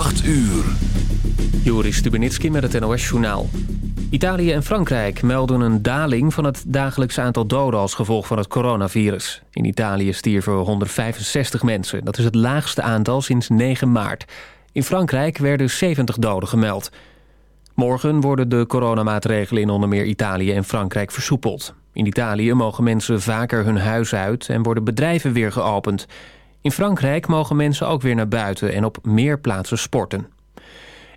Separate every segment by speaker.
Speaker 1: 8 uur.
Speaker 2: Joris Stubenitski met het NOS-journaal. Italië en Frankrijk melden een daling van het dagelijkse aantal doden... als gevolg van het coronavirus. In Italië stierven 165 mensen. Dat is het laagste aantal sinds 9 maart. In Frankrijk werden 70 doden gemeld. Morgen worden de coronamaatregelen in onder meer Italië en Frankrijk versoepeld. In Italië mogen mensen vaker hun huis uit en worden bedrijven weer geopend. In Frankrijk mogen mensen ook weer naar buiten en op meer plaatsen sporten.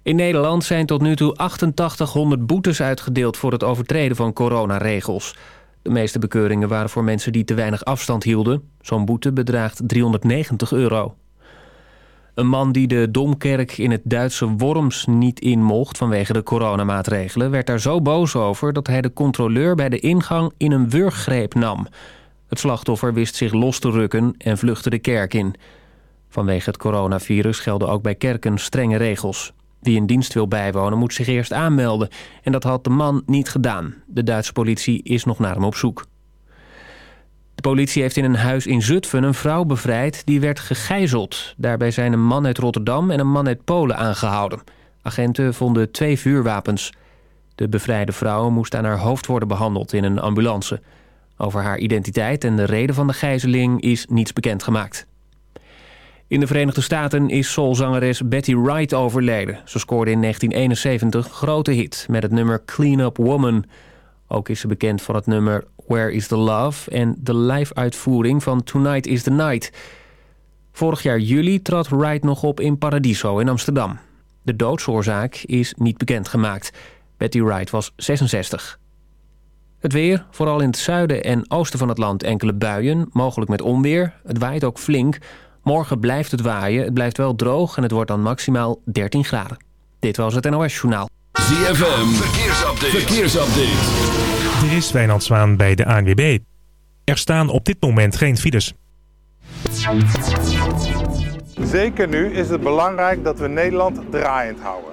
Speaker 2: In Nederland zijn tot nu toe 8800 boetes uitgedeeld... voor het overtreden van coronaregels. De meeste bekeuringen waren voor mensen die te weinig afstand hielden. Zo'n boete bedraagt 390 euro. Een man die de Domkerk in het Duitse Worms niet in mocht... vanwege de coronamaatregelen, werd daar zo boos over... dat hij de controleur bij de ingang in een wurggreep nam. Het slachtoffer wist zich los te rukken en vluchtte de kerk in. Vanwege het coronavirus gelden ook bij kerken strenge regels. Wie een dienst wil bijwonen moet zich eerst aanmelden. En dat had de man niet gedaan. De Duitse politie is nog naar hem op zoek. De politie heeft in een huis in Zutphen een vrouw bevrijd die werd gegijzeld. Daarbij zijn een man uit Rotterdam en een man uit Polen aangehouden. Agenten vonden twee vuurwapens. De bevrijde vrouw moest aan haar hoofd worden behandeld in een ambulance. Over haar identiteit en de reden van de gijzeling is niets bekendgemaakt. In de Verenigde Staten is soulzangeres Betty Wright overleden. Ze scoorde in 1971 grote hit met het nummer Clean Up Woman. Ook is ze bekend van het nummer Where is the Love... en de live-uitvoering van Tonight is the Night. Vorig jaar juli trad Wright nog op in Paradiso in Amsterdam. De doodsoorzaak is niet bekendgemaakt. Betty Wright was 66. Het weer, vooral in het zuiden en oosten van het land enkele buien... mogelijk met onweer. Het waait ook flink... Morgen blijft het waaien, het blijft wel droog en het wordt dan maximaal 13 graden. Dit was het NOS Journaal.
Speaker 1: ZFM, verkeersupdate. verkeersupdate.
Speaker 3: Er is Wijnand Zwaan bij de ANWB. Er staan op dit moment geen files.
Speaker 4: Zeker nu is het belangrijk dat we Nederland draaiend houden.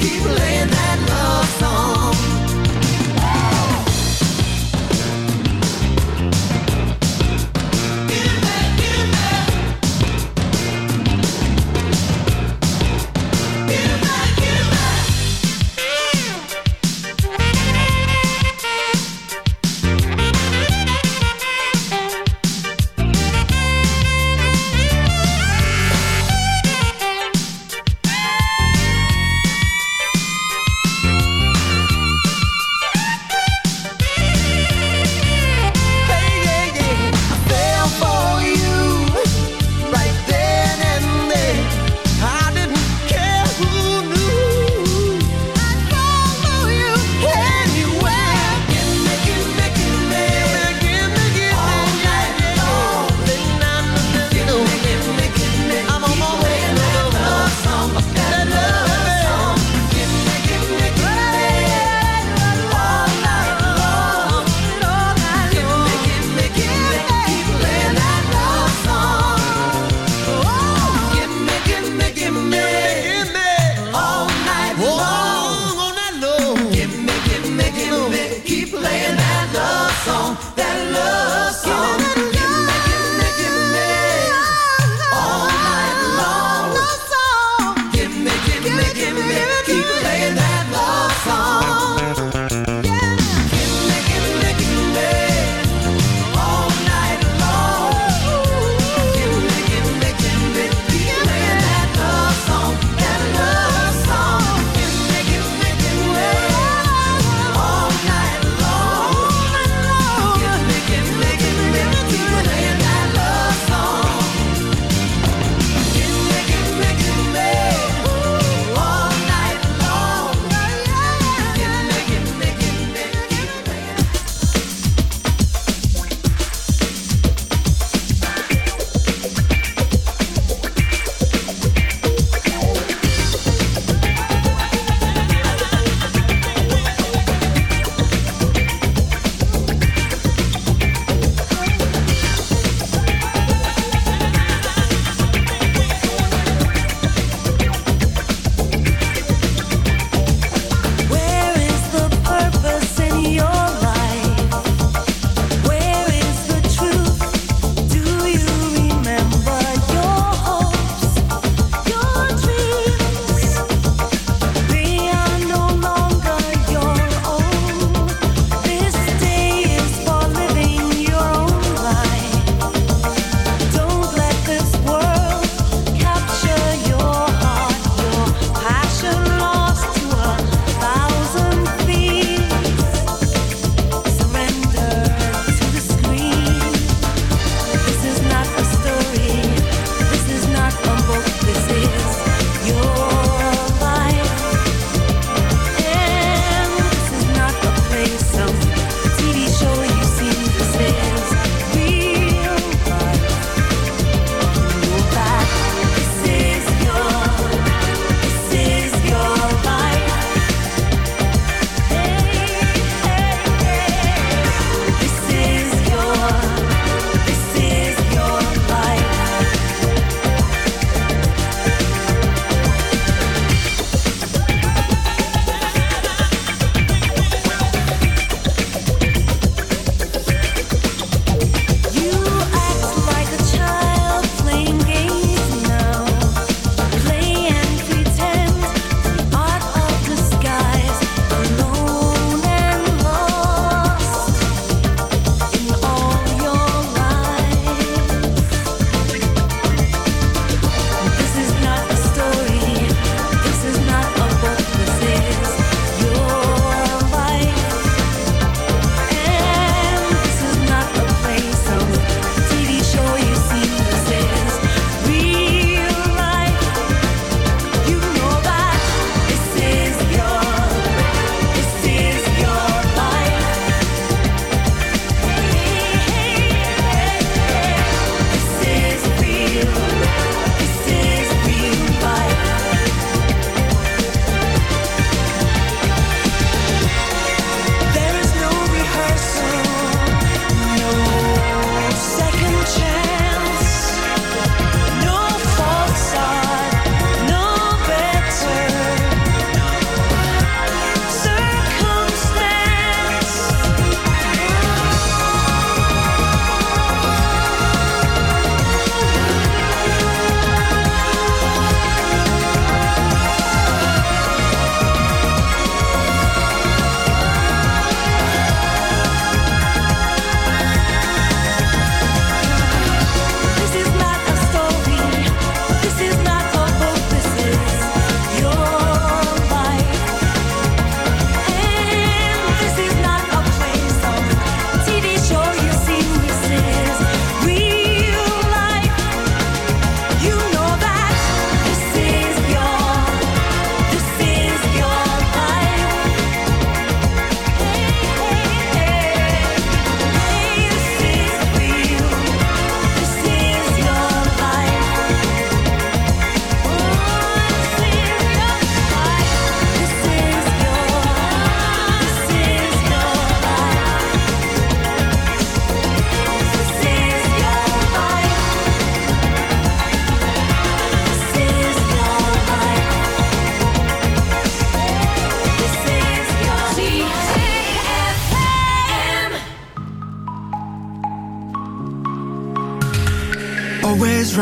Speaker 5: keep laying that
Speaker 6: love song.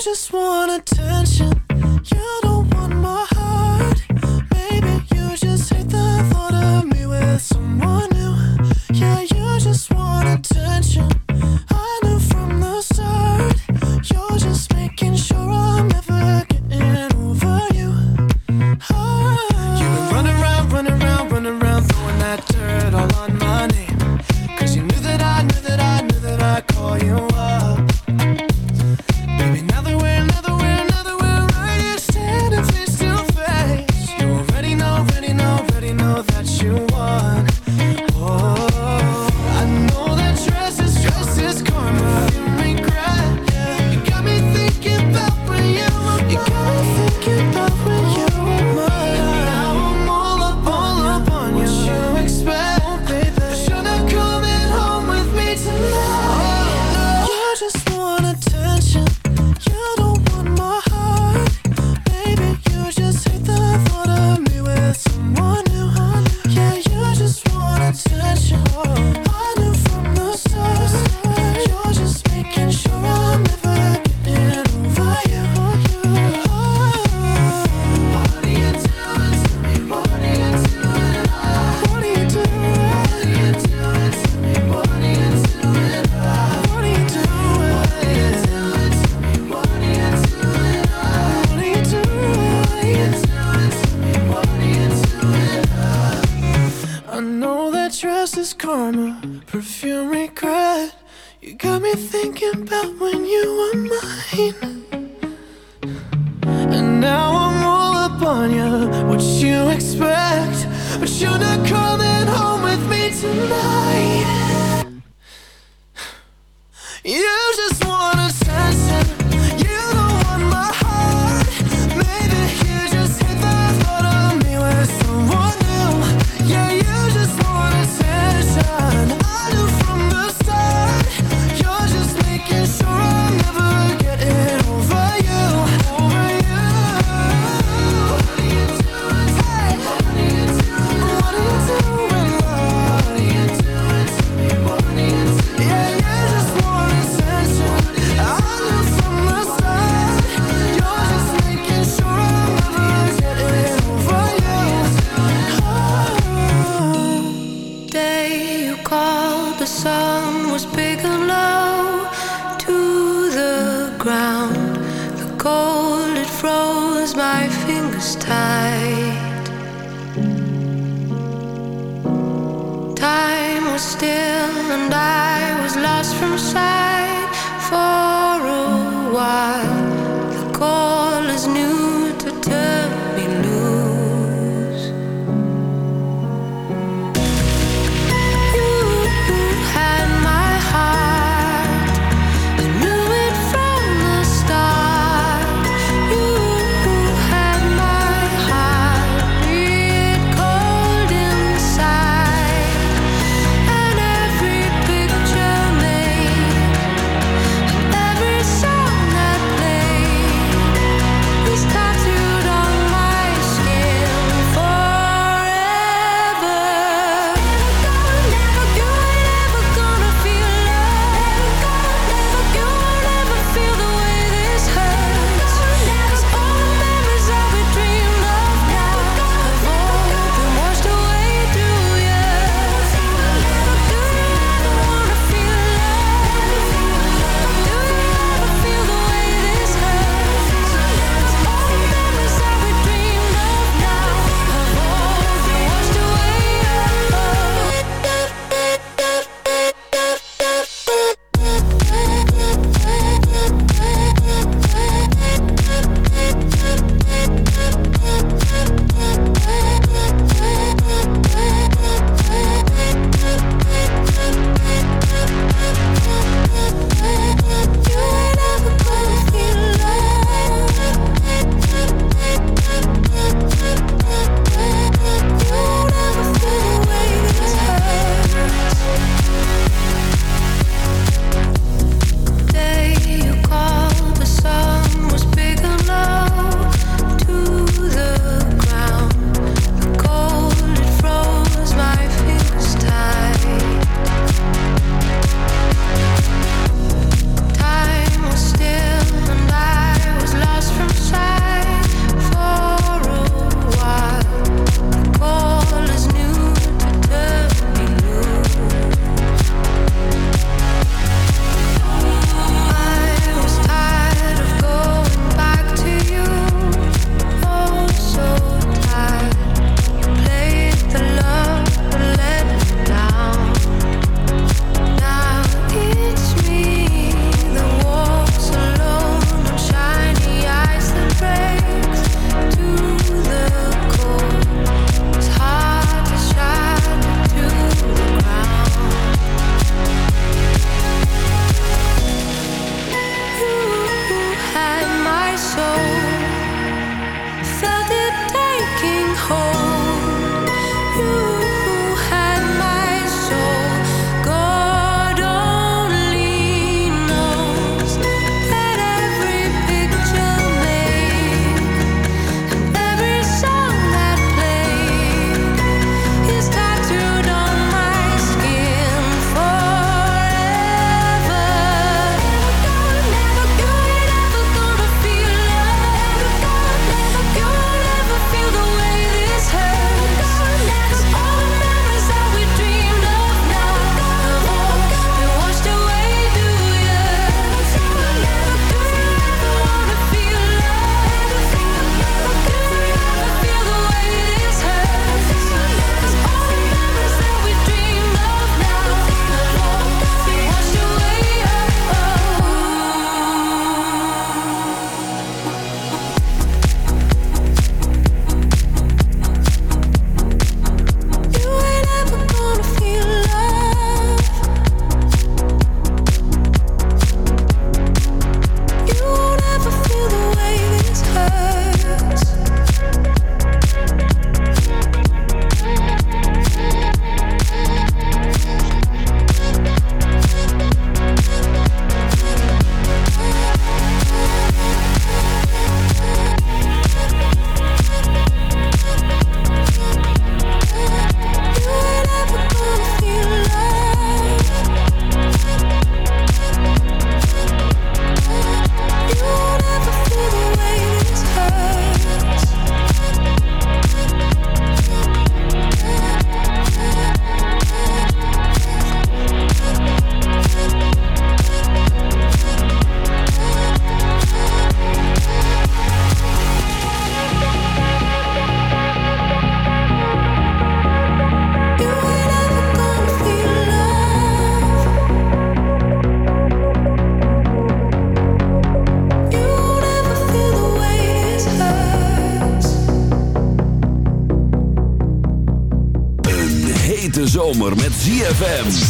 Speaker 6: just want attention. You don't want my heart. Maybe you just hate the thought of me with someone new. Yeah, you just want attention. Thinking about when you were mine.
Speaker 1: ZFM.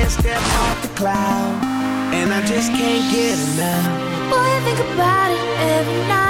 Speaker 7: Can't step off the cloud. And I just can't get enough.
Speaker 8: Boy, I think about it every night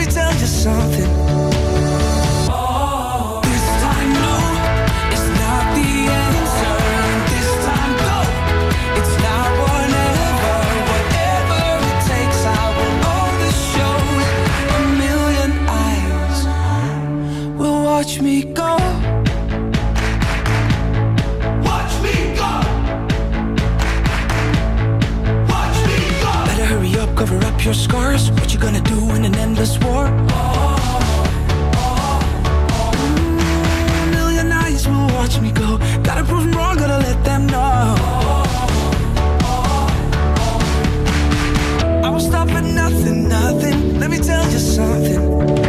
Speaker 9: Me
Speaker 6: tell you something. Oh, this time, no, it's not the answer. This time, go. It's not whatever, whatever it takes. I will always show a million eyes will watch me go. Watch me go. Watch me go. Better hurry up, cover up your scars. Gonna do in an endless war? Mm, A million eyes will watch me go. Gotta prove 'em wrong, gotta let them know. I won't stop at nothing, nothing. Let me tell you something.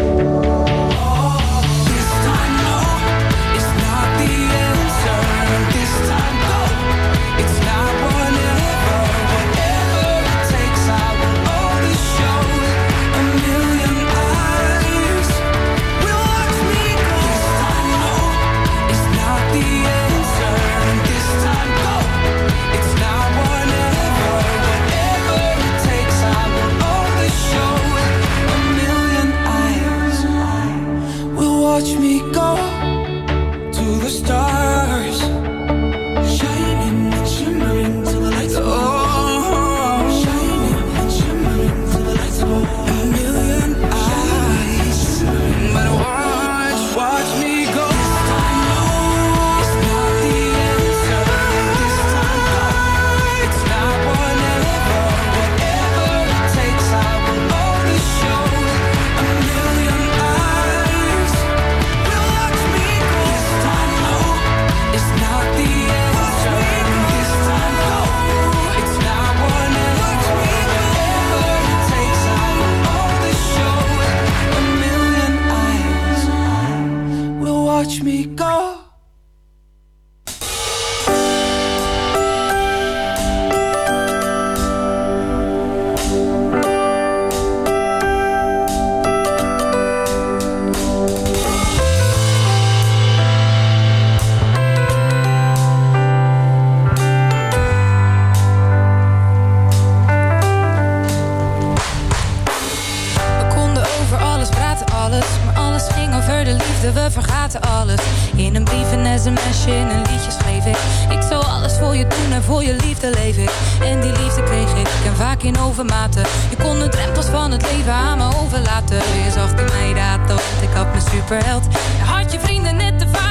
Speaker 10: Alles. Maar alles ging over de liefde, we vergaten alles. In een brief, een sms'je, in een liedje schreef ik. Ik zou alles voor je doen en voor je liefde leef ik. En die liefde kreeg ik, en vaak in overmaten. Je kon de drempels van het leven aan me overlaten. Je zag in mij dat, ik had mijn superheld. Had je vrienden net te vaak.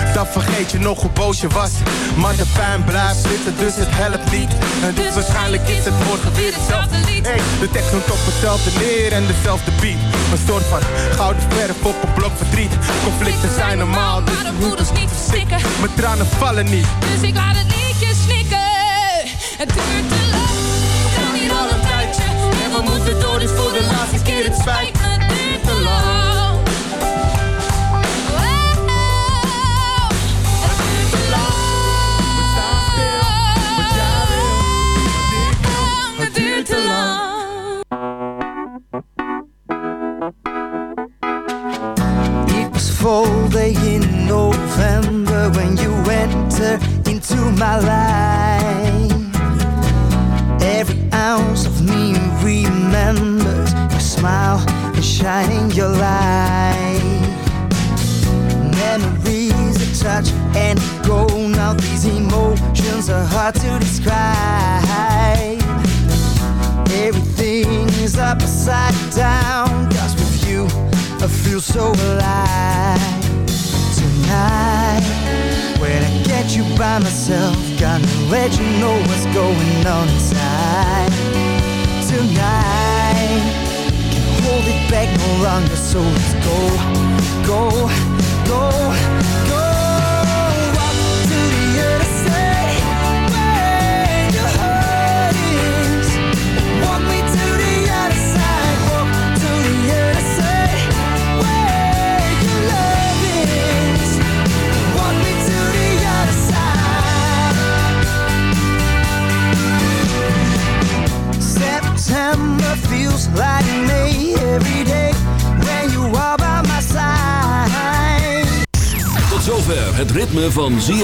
Speaker 11: dan vergeet je nog hoe boos je was. Maar de pijn blijft zitten, dus het helpt niet. En dus waarschijnlijk is het morgen weer hetzelfde lied. Hey, de tekst noemt op hetzelfde neer en dezelfde beat. Een soort van gouden verf op een blok verdriet. Conflicten zijn normaal, dus
Speaker 10: Maar de moeders niet verstikken.
Speaker 11: mijn tranen vallen niet.
Speaker 10: Dus ik laat het liedje snikken. Het duurt te lang.